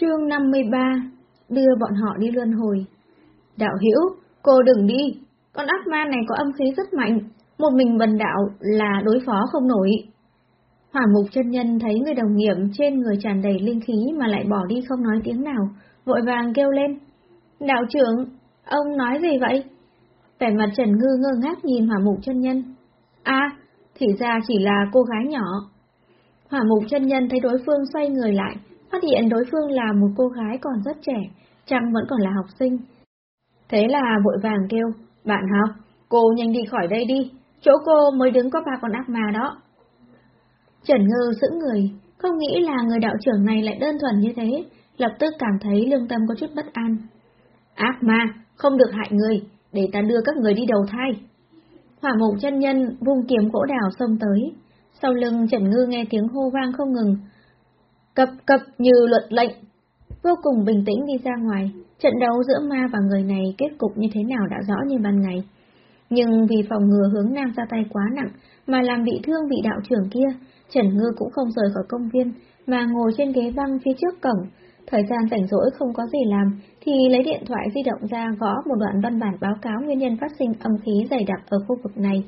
Chương 53 Đưa bọn họ đi luân hồi Đạo hữu cô đừng đi, con ác ma này có âm khí rất mạnh, một mình bần đạo là đối phó không nổi. Hỏa mục chân nhân thấy người đồng nghiệp trên người tràn đầy linh khí mà lại bỏ đi không nói tiếng nào, vội vàng kêu lên. Đạo trưởng, ông nói gì vậy? Vẻ mặt Trần Ngư ngơ ngác nhìn hỏa mục chân nhân. a thì ra chỉ là cô gái nhỏ. Hỏa mục chân nhân thấy đối phương xoay người lại, phát hiện đối phương là một cô gái còn rất trẻ, chăng vẫn còn là học sinh. Thế là vội vàng kêu, bạn học, cô nhanh đi khỏi đây đi, chỗ cô mới đứng có ba con ác ma đó. Trần Ngư giữ người, không nghĩ là người đạo trưởng này lại đơn thuần như thế, lập tức cảm thấy lương tâm có chút bất an. Ác ma, không được hại người, để ta đưa các người đi đầu thai. Hỏa mục chân nhân vung kiếm gỗ đào xông tới, sau lưng Trần Ngư nghe tiếng hô vang không ngừng. Cập cập như luật lệnh. Vô cùng bình tĩnh đi ra ngoài, trận đấu giữa ma và người này kết cục như thế nào đã rõ như ban ngày. Nhưng vì phòng ngừa hướng nam ra tay quá nặng, mà làm bị thương vị đạo trưởng kia, Trần Ngư cũng không rời khỏi công viên, mà ngồi trên ghế băng phía trước cổng. Thời gian rảnh rỗi không có gì làm, thì lấy điện thoại di động ra gõ một đoạn văn bản báo cáo nguyên nhân phát sinh âm khí dày đặc ở khu vực này.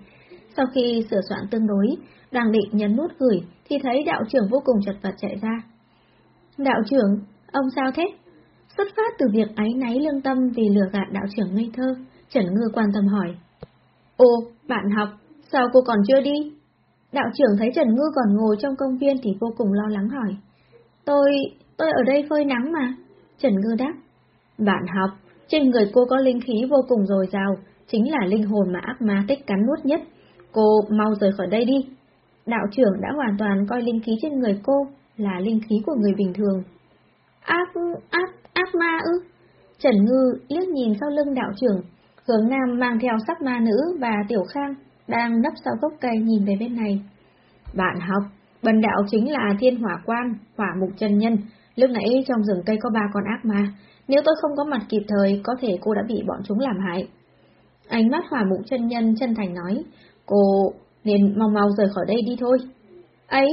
Sau khi sửa soạn tương đối, đang định nhấn nút gửi, thì thấy đạo trưởng vô cùng chật vật chạy ra. Đạo trưởng, ông sao thế? Xuất phát từ việc áy náy lương tâm vì lừa gạt đạo trưởng ngây thơ, Trần Ngư quan tâm hỏi. Ô, bạn học, sao cô còn chưa đi? Đạo trưởng thấy Trần Ngư còn ngồi trong công viên thì vô cùng lo lắng hỏi. Tôi, tôi ở đây phơi nắng mà. Trần Ngư đáp. Bạn học, trên người cô có linh khí vô cùng dồi dào, chính là linh hồn mà ác ma tích cắn nuốt nhất. Cô mau rời khỏi đây đi. Đạo trưởng đã hoàn toàn coi linh khí trên người cô là linh khí của người bình thường. Ác, ác, ác ma ư? Trần Ngư liếc nhìn sau lưng đạo trưởng, hướng nam mang theo sắc ma nữ và Tiểu Khang đang nấp sau gốc cây nhìn về bên này. Bạn học, bần đạo chính là thiên hỏa quan, hỏa mục chân nhân, lúc nãy trong rừng cây có ba con ác ma, nếu tôi không có mặt kịp thời, có thể cô đã bị bọn chúng làm hại. Ánh mắt hỏa mục chân nhân chân thành nói, cô nên mau mau rời khỏi đây đi thôi. Ấy,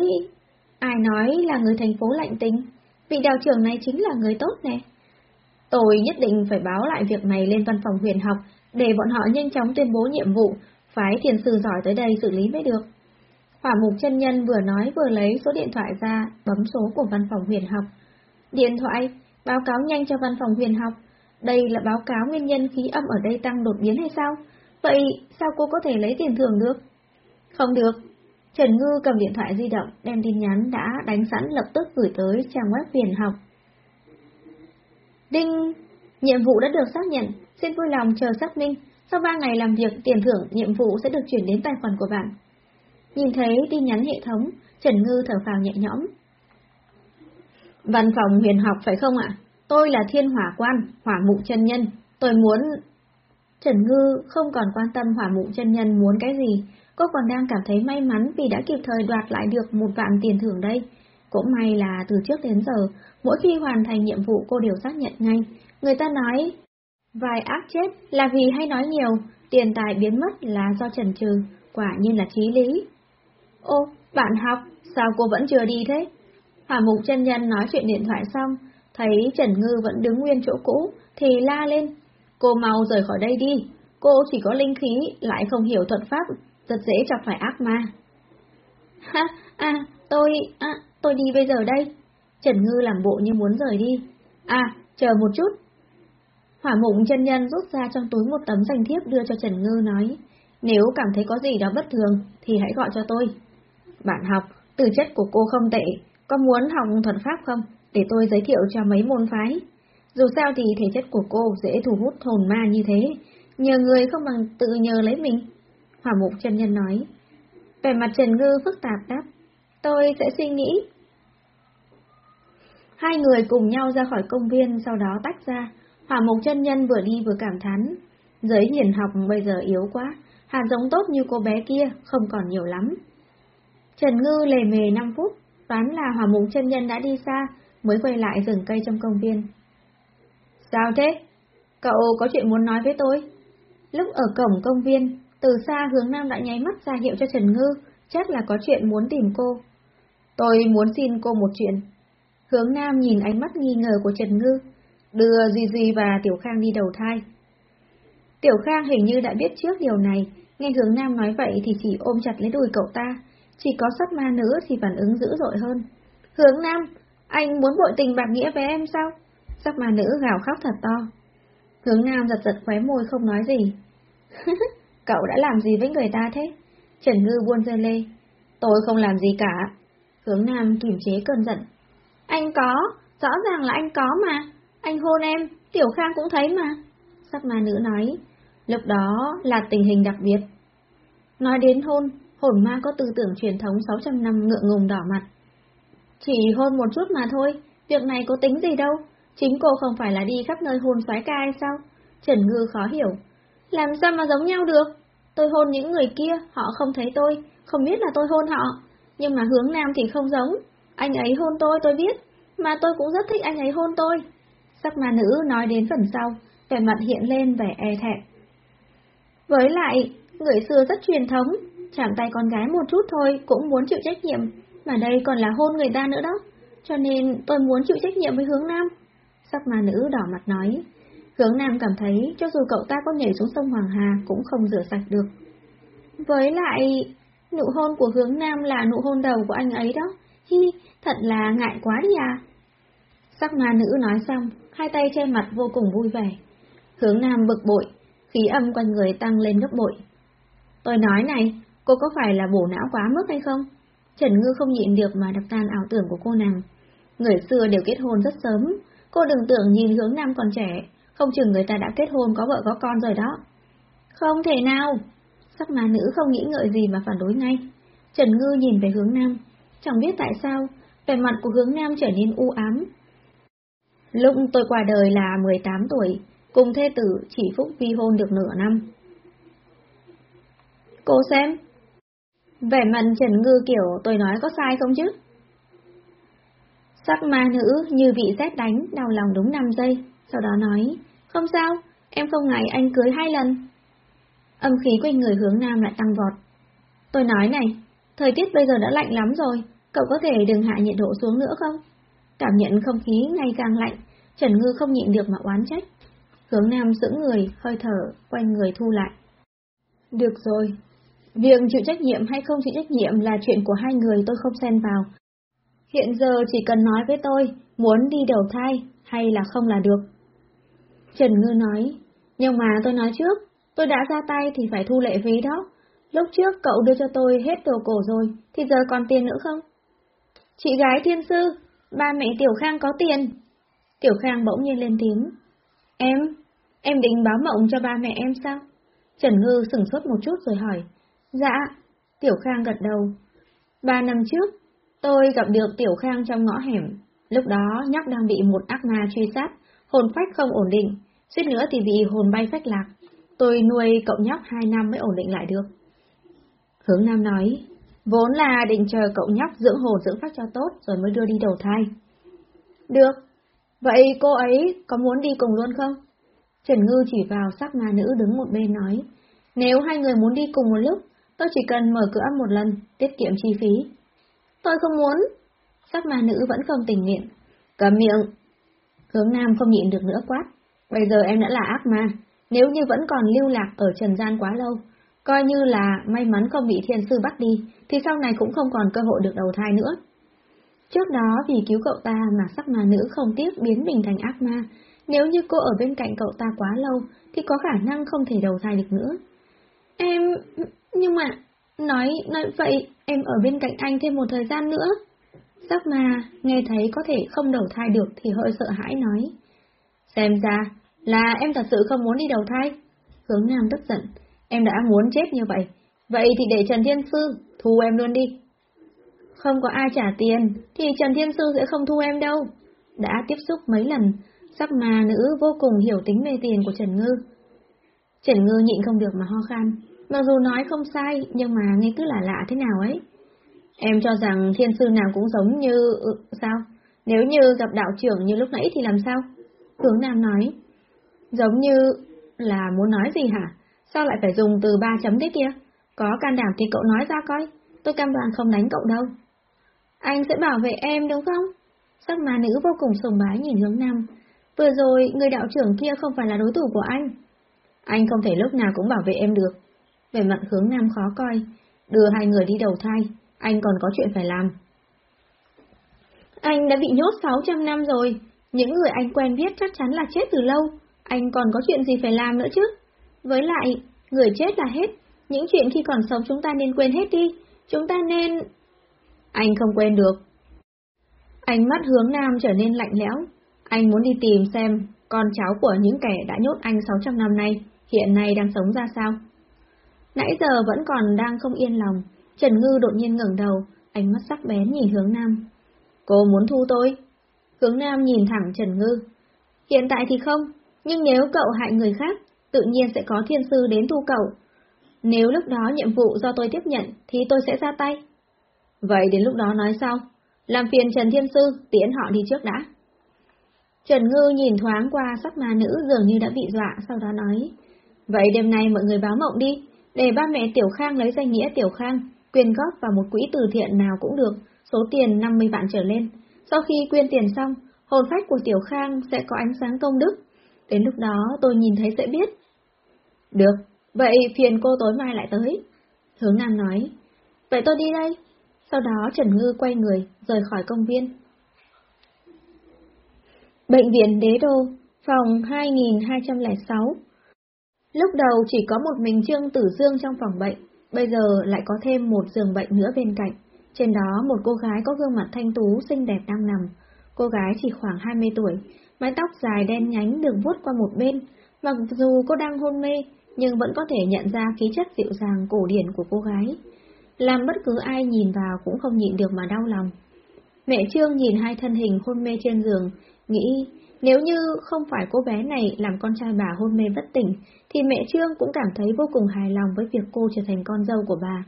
ai nói là người thành phố lạnh tính, vị đạo trưởng này chính là người tốt nè. Tôi nhất định phải báo lại việc này lên văn phòng huyền học, để bọn họ nhanh chóng tuyên bố nhiệm vụ, phái thiền sư giỏi tới đây xử lý mới được. Hỏa mục chân nhân vừa nói vừa lấy số điện thoại ra, bấm số của văn phòng huyền học. Điện thoại, báo cáo nhanh cho văn phòng huyền học. Đây là báo cáo nguyên nhân khí âm ở đây tăng đột biến hay sao? Vậy sao cô có thể lấy tiền thưởng được? Không được. Trần Ngư cầm điện thoại di động, đem tin nhắn đã đánh sẵn lập tức gửi tới trang web huyền học. Đinh! Nhiệm vụ đã được xác nhận, xin vui lòng chờ xác minh. Sau 3 ngày làm việc, tiền thưởng nhiệm vụ sẽ được chuyển đến tài khoản của bạn. Nhìn thấy tin nhắn hệ thống, Trần Ngư thở phào nhẹ nhõm. Văn phòng huyền học phải không ạ? Tôi là thiên hỏa quan, hỏa mụ chân nhân. Tôi muốn... Trần Ngư không còn quan tâm hỏa mụ chân nhân muốn cái gì, cô còn đang cảm thấy may mắn vì đã kịp thời đoạt lại được một vạn tiền thưởng đây. Cũng may là từ trước đến giờ, mỗi khi hoàn thành nhiệm vụ cô đều xác nhận ngay. Người ta nói, vài ác chết là vì hay nói nhiều, tiền tài biến mất là do trần trừ, quả nhiên là trí lý. Ô, bạn học, sao cô vẫn chưa đi thế? Hỏa mục chân nhân nói chuyện điện thoại xong, thấy Trần Ngư vẫn đứng nguyên chỗ cũ, thì la lên. Cô mau rời khỏi đây đi, cô chỉ có linh khí, lại không hiểu thuật pháp, rất dễ chọc phải ác ma. Ha, à, tôi, à, tôi đi bây giờ đây. Trần Ngư làm bộ như muốn rời đi. À, chờ một chút. Hỏa mụng chân nhân rút ra trong túi một tấm danh thiếp đưa cho Trần Ngư nói, nếu cảm thấy có gì đó bất thường thì hãy gọi cho tôi. Bạn học, từ chất của cô không tệ, có muốn học thuật pháp không? Để tôi giới thiệu cho mấy môn phái. Dù sao thì thể chất của cô dễ thu hút hồn ma như thế, nhờ người không bằng tự nhờ lấy mình. Hỏa mục chân nhân nói. Vẻ mặt Trần Ngư phức tạp đáp. Tôi sẽ suy nghĩ. Hai người cùng nhau ra khỏi công viên, sau đó tách ra. Hỏa mục chân nhân vừa đi vừa cảm thán. Giới hiền học bây giờ yếu quá, hạt giống tốt như cô bé kia không còn nhiều lắm. Trần Ngư lề mề 5 phút, đoán là hỏa mục chân nhân đã đi xa, mới quay lại rừng cây trong công viên. Sao thế? Cậu có chuyện muốn nói với tôi? Lúc ở cổng công viên, từ xa hướng nam đã nháy mắt ra hiệu cho Trần Ngư, chắc là có chuyện muốn tìm cô. Tôi muốn xin cô một chuyện. Hướng Nam nhìn ánh mắt nghi ngờ của Trần Ngư, đưa Duy Duy và Tiểu Khang đi đầu thai. Tiểu Khang hình như đã biết trước điều này, nghe Hướng Nam nói vậy thì chỉ ôm chặt lấy đùi cậu ta, chỉ có sắc ma nữ thì phản ứng dữ dội hơn. Hướng Nam, anh muốn bội tình bạc nghĩa với em sao? Sắc ma nữ gào khóc thật to. Hướng Nam giật giật khóe môi không nói gì. cậu đã làm gì với người ta thế? Trần Ngư buôn dơ lê. Tôi không làm gì cả. Hướng Nam kiềm chế cơn giận. Anh có, rõ ràng là anh có mà. Anh hôn em, Tiểu Khang cũng thấy mà. Sắc ma nữ nói, lúc đó là tình hình đặc biệt. Nói đến hôn, hồn ma có tư tưởng truyền thống 600 năm ngượng ngùng đỏ mặt. Chỉ hôn một chút mà thôi, việc này có tính gì đâu. Chính cô không phải là đi khắp nơi hôn xoái ca hay sao? Trần Ngư khó hiểu. Làm sao mà giống nhau được? Tôi hôn những người kia, họ không thấy tôi, không biết là tôi hôn họ. Nhưng mà hướng nam thì không giống. Anh ấy hôn tôi, tôi biết. Mà tôi cũng rất thích anh ấy hôn tôi. Sắc ma nữ nói đến phần sau, vẻ mặt hiện lên vẻ e thẹn. Với lại, người xưa rất truyền thống, chạm tay con gái một chút thôi cũng muốn chịu trách nhiệm, mà đây còn là hôn người ta nữa đó. Cho nên tôi muốn chịu trách nhiệm với hướng nam. Sắc ma nữ đỏ mặt nói. Hướng nam cảm thấy cho dù cậu ta có nhảy xuống sông Hoàng Hà cũng không rửa sạch được. Với lại, nụ hôn của hướng nam là nụ hôn đầu của anh ấy đó. Hi, thật là ngại quá đi à. Sắc ma nữ nói xong, hai tay che mặt vô cùng vui vẻ. Hướng nam bực bội, khí âm quanh người tăng lên gấp bội. Tôi nói này, cô có phải là bổ não quá mức hay không? Trần Ngư không nhịn được mà đập tan ảo tưởng của cô nàng. Người xưa đều kết hôn rất sớm, cô đừng tưởng nhìn hướng nam còn trẻ, không chừng người ta đã kết hôn có vợ có con rồi đó. Không thể nào! Sắc mà nữ không nghĩ ngợi gì mà phản đối ngay. Trần Ngư nhìn về hướng nam, chẳng biết tại sao, vẻ mặt của hướng nam trở nên u ám. Lúc tôi qua đời là 18 tuổi, cùng thê tử chỉ phúc vi hôn được nửa năm. Cô xem. Vẻ mặt Trần Ngư kiểu tôi nói có sai không chứ? Sắc ma nữ như bị rét đánh, đau lòng đúng 5 giây, sau đó nói, không sao, em không ngại anh cưới hai lần. Âm khí quanh người hướng nam lại tăng vọt. Tôi nói này, thời tiết bây giờ đã lạnh lắm rồi, cậu có thể đừng hạ nhiệt độ xuống nữa không? Cảm nhận không khí ngày càng lạnh, Trần Ngư không nhịn được mà oán trách. Hướng nam giữ người, hơi thở, quanh người thu lại. Được rồi, việc chịu trách nhiệm hay không chịu trách nhiệm là chuyện của hai người tôi không xen vào. Hiện giờ chỉ cần nói với tôi, muốn đi đầu thai hay là không là được. Trần Ngư nói, nhưng mà tôi nói trước, tôi đã ra tay thì phải thu lệ phí đó. Lúc trước cậu đưa cho tôi hết đồ cổ rồi, thì giờ còn tiền nữa không? Chị gái thiên sư, ba mẹ Tiểu Khang có tiền. Tiểu Khang bỗng nhiên lên tiếng. Em, em định báo mộng cho ba mẹ em sao? Trần Ngư sửng sốt một chút rồi hỏi. Dạ, Tiểu Khang gật đầu. Ba năm trước, tôi gặp được Tiểu Khang trong ngõ hẻm. Lúc đó nhóc đang bị một ác ma truy sát, hồn phách không ổn định, suýt nữa thì bị hồn bay phách lạc. Tôi nuôi cậu nhóc hai năm mới ổn định lại được. Hướng Nam nói, vốn là định chờ cậu nhóc dưỡng hồn dưỡng phách cho tốt rồi mới đưa đi đầu thai. Được, vậy cô ấy có muốn đi cùng luôn không? Trần Ngư chỉ vào sắc ma nữ đứng một bên nói, nếu hai người muốn đi cùng một lúc, tôi chỉ cần mở cửa một lần, tiết kiệm chi phí. Tôi không muốn. Sắc ma nữ vẫn không tình nguyện. Cầm miệng. Hướng Nam không nhịn được nữa quát. Bây giờ em đã là ác ma, nếu như vẫn còn lưu lạc ở trần gian quá lâu, coi như là may mắn không bị thiên sư bắt đi, thì sau này cũng không còn cơ hội được đầu thai nữa. Trước đó vì cứu cậu ta mà sắc ma nữ không tiếc biến mình thành ác ma, nếu như cô ở bên cạnh cậu ta quá lâu, thì có khả năng không thể đầu thai được nữa. Em... nhưng mà... Nói, nói vậy, em ở bên cạnh anh thêm một thời gian nữa. Giác ma, nghe thấy có thể không đầu thai được thì hơi sợ hãi nói. Xem ra, là em thật sự không muốn đi đầu thai. Hướng Nam tức giận, em đã muốn chết như vậy, vậy thì để Trần Thiên Sư thu em luôn đi. Không có ai trả tiền, thì Trần Thiên Sư sẽ không thu em đâu. Đã tiếp xúc mấy lần, sắc ma nữ vô cùng hiểu tính mê tiền của Trần Ngư. Trần Ngư nhịn không được mà ho khan, mặc dù nói không sai, nhưng mà nghe cứ là lạ thế nào ấy. Em cho rằng thiên sư nào cũng giống như... Ừ, sao? Nếu như gặp đạo trưởng như lúc nãy thì làm sao? Hướng Nam nói. Giống như... là muốn nói gì hả? Sao lại phải dùng từ ba chấm thế kia? Có can đảm thì cậu nói ra coi. Tôi cam đoan không đánh cậu đâu. Anh sẽ bảo vệ em đúng không? Sắc ma nữ vô cùng sùng bái nhìn hướng nam. Vừa rồi, người đạo trưởng kia không phải là đối thủ của anh. Anh không thể lúc nào cũng bảo vệ em được. Về mặt hướng nam khó coi, đưa hai người đi đầu thai, anh còn có chuyện phải làm. Anh đã bị nhốt 600 năm rồi, những người anh quen biết chắc chắn là chết từ lâu, anh còn có chuyện gì phải làm nữa chứ? Với lại, người chết là hết, những chuyện khi còn sống chúng ta nên quên hết đi, chúng ta nên... Anh không quên được. Ánh mắt hướng nam trở nên lạnh lẽo, anh muốn đi tìm xem con cháu của những kẻ đã nhốt anh 600 năm nay, hiện nay đang sống ra sao. Nãy giờ vẫn còn đang không yên lòng, Trần Ngư đột nhiên ngẩng đầu, ánh mắt sắc bén nhìn hướng nam. Cô muốn thu tôi? Hướng nam nhìn thẳng Trần Ngư. Hiện tại thì không, nhưng nếu cậu hại người khác, tự nhiên sẽ có thiên sư đến thu cậu. Nếu lúc đó nhiệm vụ do tôi tiếp nhận, thì tôi sẽ ra tay. Vậy đến lúc đó nói sau. Làm phiền Trần Thiên Sư, tiễn họ đi trước đã. Trần Ngư nhìn thoáng qua sắc ma nữ dường như đã bị dọa, sau đó nói. Vậy đêm nay mọi người báo mộng đi, để ba mẹ Tiểu Khang lấy danh nghĩa Tiểu Khang, quyên góp vào một quỹ từ thiện nào cũng được, số tiền 50 vạn trở lên. Sau khi quyên tiền xong, hồn phách của Tiểu Khang sẽ có ánh sáng công đức. Đến lúc đó tôi nhìn thấy sẽ biết. Được, vậy phiền cô tối mai lại tới. Hướng Nam nói. Vậy tôi đi đây. Sau đó Trần Ngư quay người, rời khỏi công viên. Bệnh viện Đế Đô, phòng 2206 Lúc đầu chỉ có một mình Trương Tử Dương trong phòng bệnh, bây giờ lại có thêm một giường bệnh nữa bên cạnh. Trên đó một cô gái có gương mặt thanh tú xinh đẹp đang nằm. Cô gái chỉ khoảng 20 tuổi, mái tóc dài đen nhánh được vuốt qua một bên. Mặc dù cô đang hôn mê, nhưng vẫn có thể nhận ra khí chất dịu dàng cổ điển của cô gái. Làm bất cứ ai nhìn vào cũng không nhịn được mà đau lòng. Mẹ Trương nhìn hai thân hình hôn mê trên giường, nghĩ nếu như không phải cô bé này làm con trai bà hôn mê bất tỉnh, thì mẹ Trương cũng cảm thấy vô cùng hài lòng với việc cô trở thành con dâu của bà.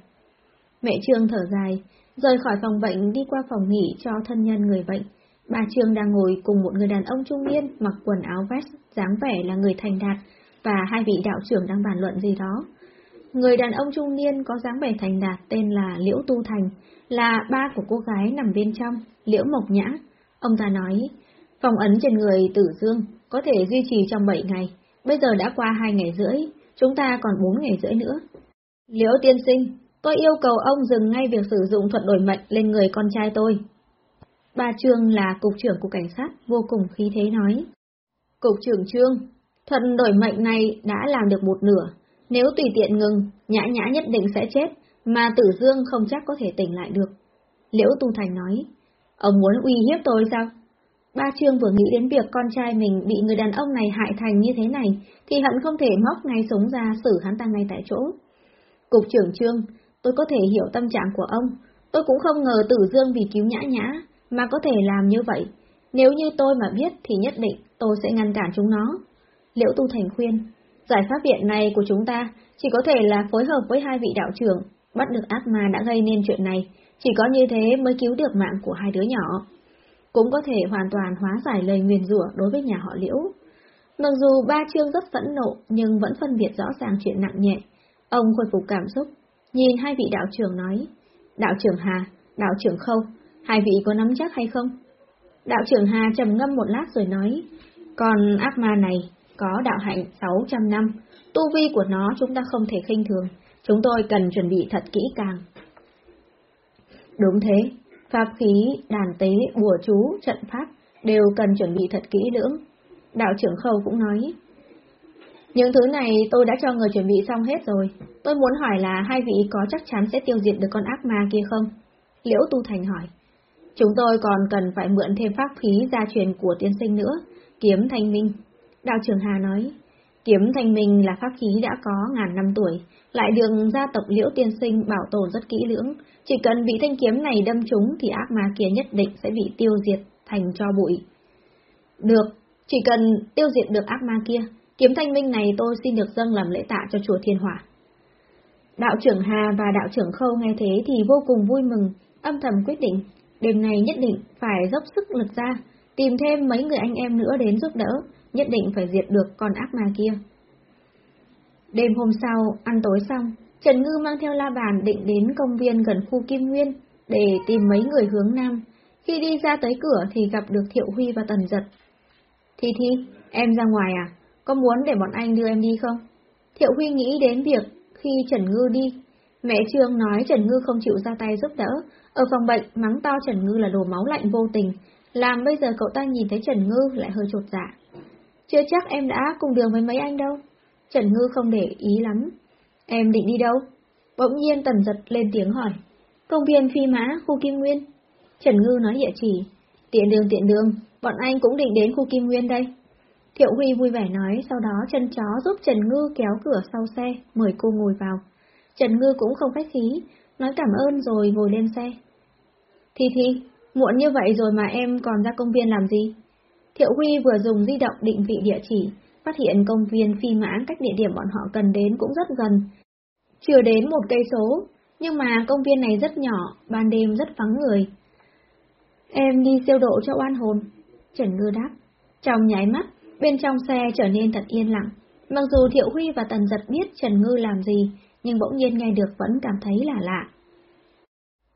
Mẹ Trương thở dài, rời khỏi phòng bệnh đi qua phòng nghỉ cho thân nhân người bệnh. Bà Trương đang ngồi cùng một người đàn ông trung niên mặc quần áo vest, dáng vẻ là người thành đạt, và hai vị đạo trưởng đang bàn luận gì đó. Người đàn ông trung niên có dáng vẻ thành đạt tên là Liễu Tu Thành, là ba của cô gái nằm bên trong, Liễu Mộc Nhã. Ông ta nói, Phòng ấn trên người tử dương có thể duy trì trong 7 ngày, bây giờ đã qua 2 ngày rưỡi, chúng ta còn 4 ngày rưỡi nữa. Liễu tiên sinh, tôi yêu cầu ông dừng ngay việc sử dụng thuật đổi mệnh lên người con trai tôi. Bà Trương là cục trưởng của cảnh sát, vô cùng khí thế nói. Cục trưởng Trương, thuật đổi mệnh này đã làm được một nửa, nếu tùy tiện ngừng, nhã nhã nhất định sẽ chết, mà tử dương không chắc có thể tỉnh lại được. Liễu Tu Thành nói, ông muốn uy hiếp tôi sao? Ba Trương vừa nghĩ đến việc con trai mình bị người đàn ông này hại thành như thế này, thì hận không thể móc ngay súng ra xử hắn ta ngay tại chỗ. Cục trưởng Trương, tôi có thể hiểu tâm trạng của ông, tôi cũng không ngờ Tử Dương vì cứu nhã nhã, mà có thể làm như vậy. Nếu như tôi mà biết thì nhất định tôi sẽ ngăn cản chúng nó. Liễu Tu Thành khuyên, giải pháp viện này của chúng ta chỉ có thể là phối hợp với hai vị đạo trưởng, bắt được ác ma đã gây nên chuyện này, chỉ có như thế mới cứu được mạng của hai đứa nhỏ cũng có thể hoàn toàn hóa giải lời nguyền rủa đối với nhà họ Liễu. Mặc dù ba chương rất phẫn nộ nhưng vẫn phân biệt rõ ràng chuyện nặng nhẹ. Ông khôi phục cảm xúc, nhìn hai vị đạo trưởng nói, đạo trưởng Hà, đạo trưởng Khâu, hai vị có nắm chắc hay không? Đạo trưởng Hà trầm ngâm một lát rồi nói, còn ác ma này có đạo hạnh 600 năm, tu vi của nó chúng ta không thể khinh thường, chúng tôi cần chuẩn bị thật kỹ càng. Đúng thế, Pháp khí, đàn tế, bùa chú, trận pháp đều cần chuẩn bị thật kỹ lưỡng. Đạo trưởng Khâu cũng nói. Những thứ này tôi đã cho người chuẩn bị xong hết rồi. Tôi muốn hỏi là hai vị có chắc chắn sẽ tiêu diệt được con ác ma kia không? Liễu Tu Thành hỏi. Chúng tôi còn cần phải mượn thêm pháp khí gia truyền của tiên sinh nữa, kiếm thanh minh. Đạo trưởng Hà nói, kiếm thanh minh là pháp khí đã có ngàn năm tuổi, lại được gia tộc liễu tiên sinh bảo tồn rất kỹ lưỡng, chỉ cần bị thanh kiếm này đâm trúng thì ác ma kia nhất định sẽ bị tiêu diệt thành cho bụi. Được, chỉ cần tiêu diệt được ác ma kia, kiếm thanh minh này tôi xin được dâng làm lễ tạ cho chùa Thiên Hỏa. Đạo trưởng Hà và đạo trưởng Khâu nghe thế thì vô cùng vui mừng, âm thầm quyết định, đêm này nhất định phải dốc sức lực ra, tìm thêm mấy người anh em nữa đến giúp đỡ, nhất định phải diệt được con ác ma kia. Đêm hôm sau, ăn tối xong, Trần Ngư mang theo la bàn định đến công viên gần khu Kim Nguyên để tìm mấy người hướng Nam, Khi đi ra tới cửa thì gặp được Thiệu Huy và Tần Giật. Thi Thi, em ra ngoài à? Có muốn để bọn anh đưa em đi không? Thiệu Huy nghĩ đến việc khi Trần Ngư đi. Mẹ Trương nói Trần Ngư không chịu ra tay giúp đỡ, ở phòng bệnh mắng to Trần Ngư là đồ máu lạnh vô tình, làm bây giờ cậu ta nhìn thấy Trần Ngư lại hơi trột dạ. Chưa chắc em đã cùng đường với mấy anh đâu. Trần Ngư không để ý lắm. Em định đi đâu? Bỗng nhiên Tần Giật lên tiếng hỏi. Công viên Phi Mã, khu Kim Nguyên. Trần Ngư nói địa chỉ. Tiện đường tiện đường, bọn anh cũng định đến khu Kim Nguyên đây. Thiệu Huy vui vẻ nói, sau đó chân chó giúp Trần Ngư kéo cửa sau xe, mời cô ngồi vào. Trần Ngư cũng không khách khí, nói cảm ơn rồi ngồi lên xe. Thi Thi, muộn như vậy rồi mà em còn ra công viên làm gì? Thiệu Huy vừa dùng di động định vị địa chỉ, phát hiện công viên phi mã cách địa điểm bọn họ cần đến cũng rất gần. Chưa đến một cây số, nhưng mà công viên này rất nhỏ, ban đêm rất vắng người. Em đi siêu độ cho oan hồn. Trần Ngư đáp. Trong nháy mắt, bên trong xe trở nên thật yên lặng. Mặc dù Thiệu Huy và Tần Giật biết Trần Ngư làm gì, nhưng bỗng nhiên nghe được vẫn cảm thấy là lạ.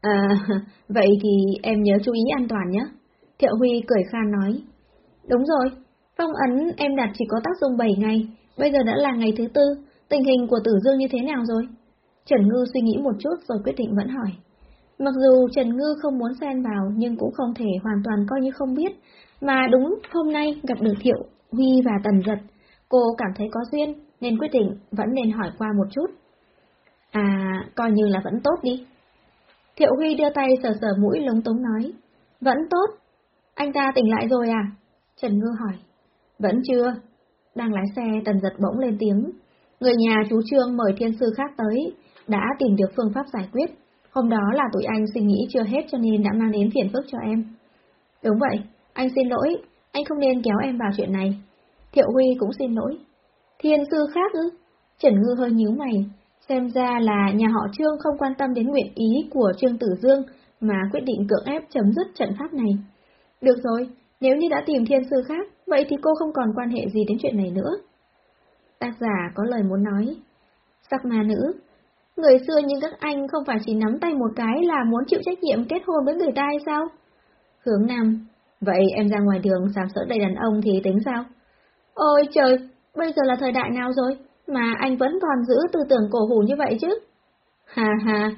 À, vậy thì em nhớ chú ý an toàn nhé. Thiệu Huy cười khan nói. Đúng rồi, phong ấn em đặt chỉ có tác dụng 7 ngày, bây giờ đã là ngày thứ tư, tình hình của Tử Dương như thế nào rồi? Trần Ngư suy nghĩ một chút rồi quyết định vẫn hỏi. Mặc dù Trần Ngư không muốn xen vào nhưng cũng không thể hoàn toàn coi như không biết, mà đúng hôm nay gặp được Thiệu, Huy và Tần Giật, cô cảm thấy có duyên nên quyết định vẫn nên hỏi qua một chút. À, coi như là vẫn tốt đi. Thiệu Huy đưa tay sờ sờ mũi lúng túng nói. Vẫn tốt. Anh ta tỉnh lại rồi à? Trần Ngư hỏi. Vẫn chưa. Đang lái xe tần giật bỗng lên tiếng. Người nhà chú Trương mời thiên sư khác tới, đã tìm được phương pháp giải quyết. Hôm đó là tụi anh suy nghĩ chưa hết cho nên đã mang đến phiền phức cho em. Đúng vậy, anh xin lỗi, anh không nên kéo em vào chuyện này. Thiệu Huy cũng xin lỗi. Thiên sư khác ư? Trần Ngư hơi nhíu mày, Xem ra là nhà họ Trương không quan tâm đến nguyện ý của Trương Tử Dương mà quyết định cưỡng ép chấm dứt trận pháp này. Được rồi, nếu như đã tìm thiên sư khác, vậy thì cô không còn quan hệ gì đến chuyện này nữa. Tác giả có lời muốn nói. Sắc ma nữ, người xưa như các anh không phải chỉ nắm tay một cái là muốn chịu trách nhiệm kết hôn với người ta hay sao? Hướng Nam, vậy em ra ngoài đường sàm sỡ đầy đàn ông thì tính sao? Ôi trời, bây giờ là thời đại nào rồi? Mà anh vẫn còn giữ tư tưởng cổ hủ như vậy chứ? Hà hà,